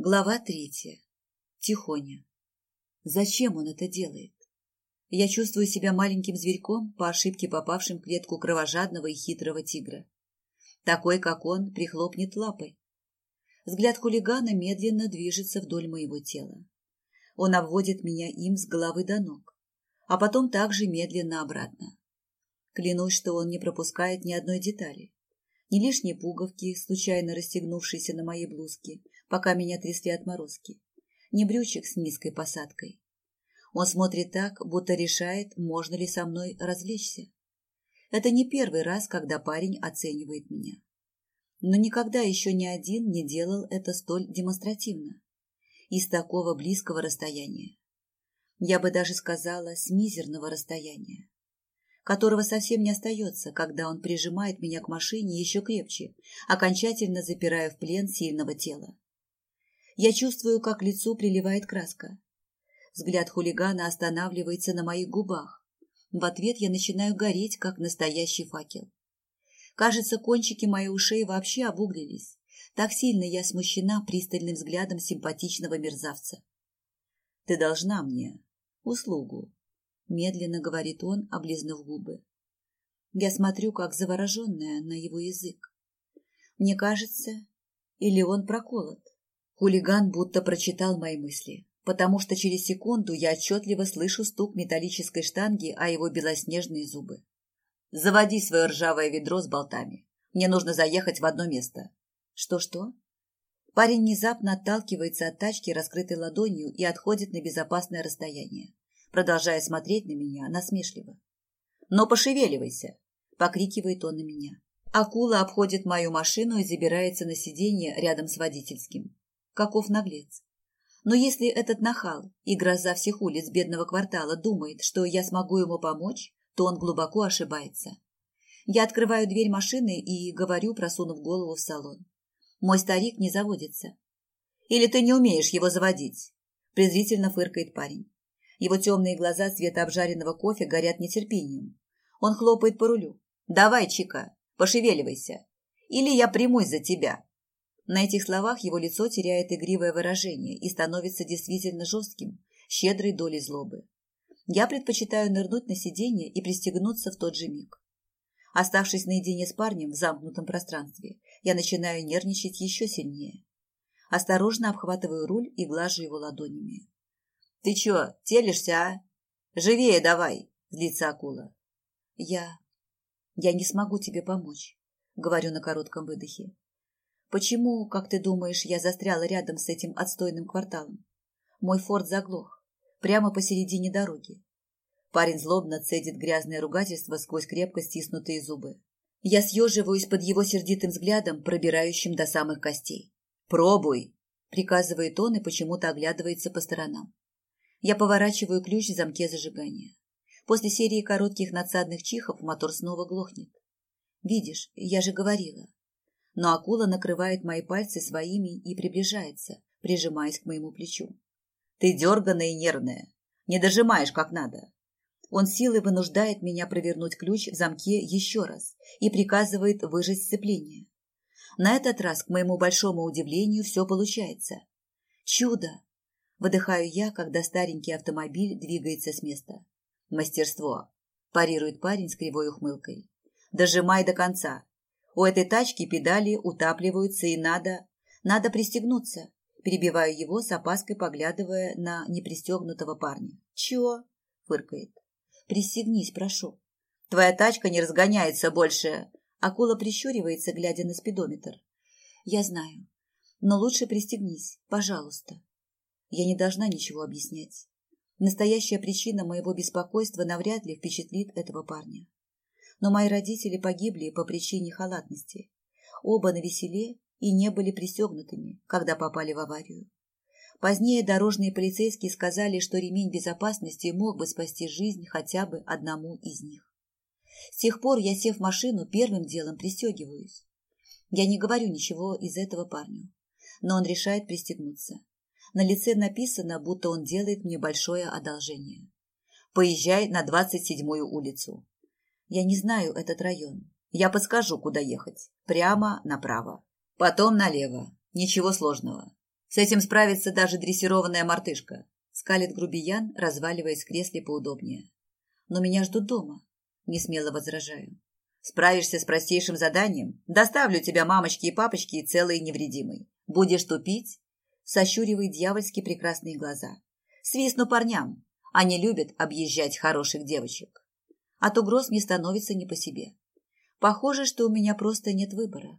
Глава третья. Тихоня. Зачем он это делает? Я чувствую себя маленьким зверьком, по ошибке попавшим в клетку кровожадного и хитрого тигра. Такой, как он, прихлопнет лапой. Взгляд хулигана медленно движется вдоль моего тела. Он обводит меня им с головы до ног, а потом также медленно обратно. Клянусь, что он не пропускает ни одной детали. Ни лишние пуговки, случайно расстегнувшиеся на моей блузке, пока меня трясли отморозки, ни брючек с низкой посадкой. Он смотрит так, будто решает, можно ли со мной развлечься. Это не первый раз, когда парень оценивает меня. Но никогда еще ни один не делал это столь демонстративно. И с такого близкого расстояния. Я бы даже сказала, с мизерного расстояния которого совсем не остается, когда он прижимает меня к машине еще крепче, окончательно запирая в плен сильного тела. Я чувствую, как лицу приливает краска. Взгляд хулигана останавливается на моих губах. В ответ я начинаю гореть, как настоящий факел. Кажется, кончики моих ушей вообще обуглились. Так сильно я смущена пристальным взглядом симпатичного мерзавца. Ты должна мне услугу, медленно говорит он, облизнув губы. Я смотрю, как завороженная на его язык. Мне кажется, или он проколот. Хулиган будто прочитал мои мысли, потому что через секунду я отчетливо слышу стук металлической штанги о его белоснежные зубы. «Заводи свое ржавое ведро с болтами. Мне нужно заехать в одно место». «Что-что?» Парень внезапно отталкивается от тачки, раскрытой ладонью, и отходит на безопасное расстояние продолжая смотреть на меня насмешливо. «Но пошевеливайся!» – покрикивает он на меня. Акула обходит мою машину и забирается на сиденье рядом с водительским. Каков наглец! Но если этот нахал и гроза всех улиц бедного квартала думает, что я смогу ему помочь, то он глубоко ошибается. Я открываю дверь машины и говорю, просунув голову в салон. Мой старик не заводится. Или ты не умеешь его заводить? Презрительно фыркает парень. Его темные глаза цвета обжаренного кофе горят нетерпением. Он хлопает по рулю. «Давай, Чика, пошевеливайся. Или я примусь за тебя». На этих словах его лицо теряет игривое выражение и становится действительно жестким, щедрой долей злобы. Я предпочитаю нырнуть на сиденье и пристегнуться в тот же миг. Оставшись наедине с парнем в замкнутом пространстве, я начинаю нервничать еще сильнее. Осторожно обхватываю руль и глажу его ладонями. Ты чё, телишься, а? Живее давай, злится акула. Я... Я не смогу тебе помочь, говорю на коротком выдохе. Почему, как ты думаешь, я застряла рядом с этим отстойным кварталом? Мой форт заглох, прямо посередине дороги. Парень злобно цедит грязное ругательство сквозь крепко стиснутые зубы. Я съеживаюсь под его сердитым взглядом, пробирающим до самых костей. «Пробуй!» – приказывает он и почему-то оглядывается по сторонам. Я поворачиваю ключ в замке зажигания. После серии коротких надсадных чихов мотор снова глохнет. Видишь, я же говорила. Но акула накрывает мои пальцы своими и приближается, прижимаясь к моему плечу. Ты дерганая и нервная. Не дожимаешь как надо. Он силой вынуждает меня провернуть ключ в замке еще раз и приказывает выжать сцепление. На этот раз, к моему большому удивлению, все получается. Чудо! Выдыхаю я, когда старенький автомобиль двигается с места. Мастерство. Парирует парень с кривой ухмылкой. Дожимай до конца. У этой тачки педали утапливаются и надо... Надо пристегнуться. Перебиваю его с опаской, поглядывая на непристегнутого парня. Чего? Фыркает. Пристегнись, прошу. Твоя тачка не разгоняется больше. Акула прищуривается, глядя на спидометр. Я знаю. Но лучше пристегнись, пожалуйста. Я не должна ничего объяснять. Настоящая причина моего беспокойства навряд ли впечатлит этого парня. Но мои родители погибли по причине халатности. Оба на веселе и не были пристегнутыми, когда попали в аварию. Позднее дорожные полицейские сказали, что ремень безопасности мог бы спасти жизнь хотя бы одному из них. С тех пор я, сев в машину, первым делом пристегиваюсь. Я не говорю ничего из этого парню, но он решает пристегнуться. На лице написано, будто он делает мне большое одолжение. Поезжай на двадцать седьмую улицу. Я не знаю этот район. Я подскажу, куда ехать. Прямо направо. Потом налево. Ничего сложного. С этим справится даже дрессированная мартышка. Скалит грубиян, разваливаясь в кресле поудобнее. Но меня ждут дома. Не смело возражаю. Справишься с простейшим заданием, доставлю тебя мамочки и папочки целый и невредимый. Будешь тупить? Сощуривает дьявольски прекрасные глаза. Свистну парням. Они любят объезжать хороших девочек. От угроз мне становится не по себе. Похоже, что у меня просто нет выбора.